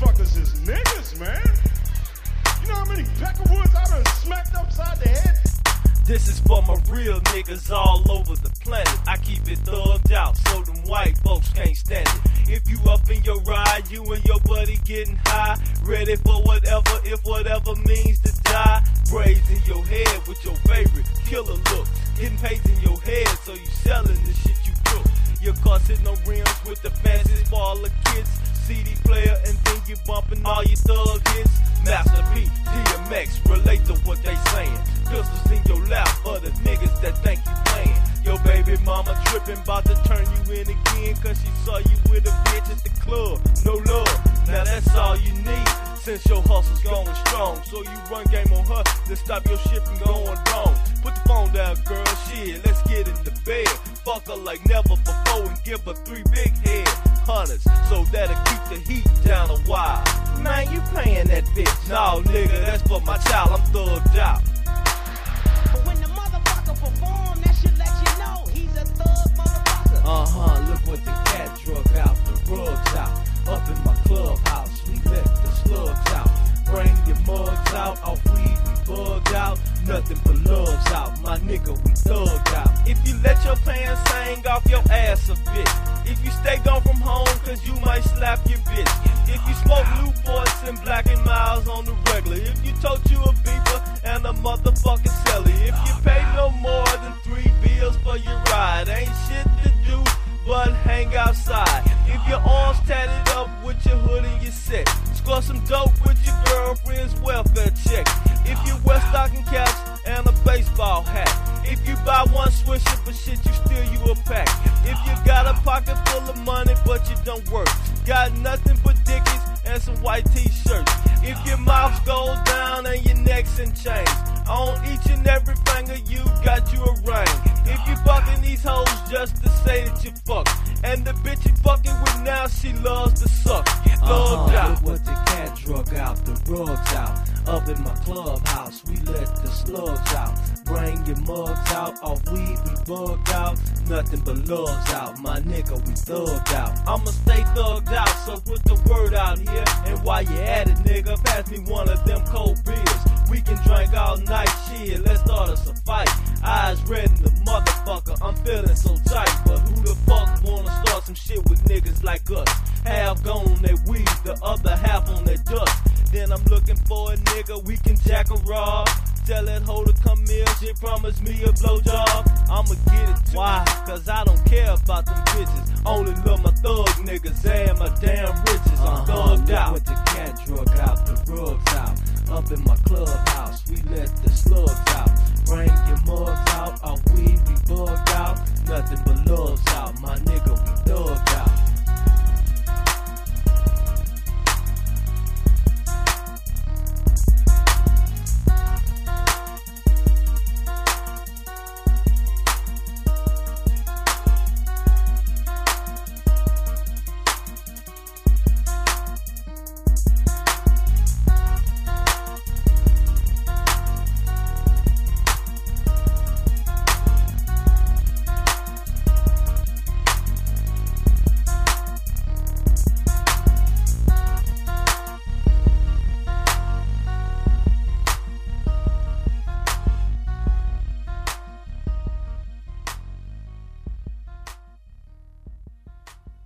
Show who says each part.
Speaker 1: motherfuckers is niggas, man. You know how many I done smacked upside the head?
Speaker 2: This is for my real niggas all over the planet. I keep it thugged out so them white folks can't stand it. If you up in your ride, you and your buddy getting high, ready for whatever, if whatever means to die. Braids in your head with your favorite killer look. Getting paid in your head, so you selling the shit you cook. Your car sitting on rims with the fastest for all the kids. CD player, and you bumping all your thug hits. Master P, DMX, relate to what they saying. Pistols in your lap for the niggas that think you playing. Your baby mama tripping, about to turn you in again, cause she saw you with a bitch at the club. No love, now that's all you need. Since your hustle's going strong, so you run game on her to stop your shit from going wrong. Put the phone down, girl, shit, let's get in the bed. Fuck her like never before and give her three big head hunters, so that'll keep the heat down a while. Man, you playing that bitch? No, nigga, that's for my child. I'm thugged out.
Speaker 3: When the motherfucker perform, that should let you know he's a thug motherfucker.
Speaker 2: Uh huh, look what the cat drug out, the rugs out. Up in my clubhouse, we let the slugs out. Bring your mugs out, off weed, we bugged out. Nothing but loves out, my nigga, we thugged out. If you let your pants hang off your ass a bit. If you stay gone from home, cause you might slap your bitch. If you smoke Newports and Black and Milds on the regular. If you told you a beeper and a motherfucking celly. If you pay no more than three bills for your ride, ain't shit to do but hang outside. If your arms tatted up with your hood and your set, score some dope with your girlfriend's welfare check. If you wear stocking caps and a baseball hat, if you buy one swisher for shit, you steal you a work, got nothing but dickies and some white t-shirts. Neck's in chains, on each and every finger you got you a ring. If you fucking these hoes just to say that you fuck, and the bitch you fucking with now she loves to suck. Thugged
Speaker 4: Uh-huh,
Speaker 2: out.
Speaker 4: what the cat drug out, the rugs out. Up in my clubhouse, we let the slugs out. Bring your mugs out, off weed, we bugged out. Nothing but loves out, my nigga, we thugged out.
Speaker 2: I'ma stay thugged out, so put the word out here. And while you at it, nigga, pass me one of them cold beers. Let's start us a fight. Eyes red in the motherfucker, I'm feeling so tight. But who the fuck wanna start some shit with niggas like us? Half gone on their weed, the other half on their dust. Then I'm looking for a nigga we can jack a rob. Tell that hoe to come here, she promised me a blowjob. I'ma get it. Why? Cause I don't care about them bitches. Only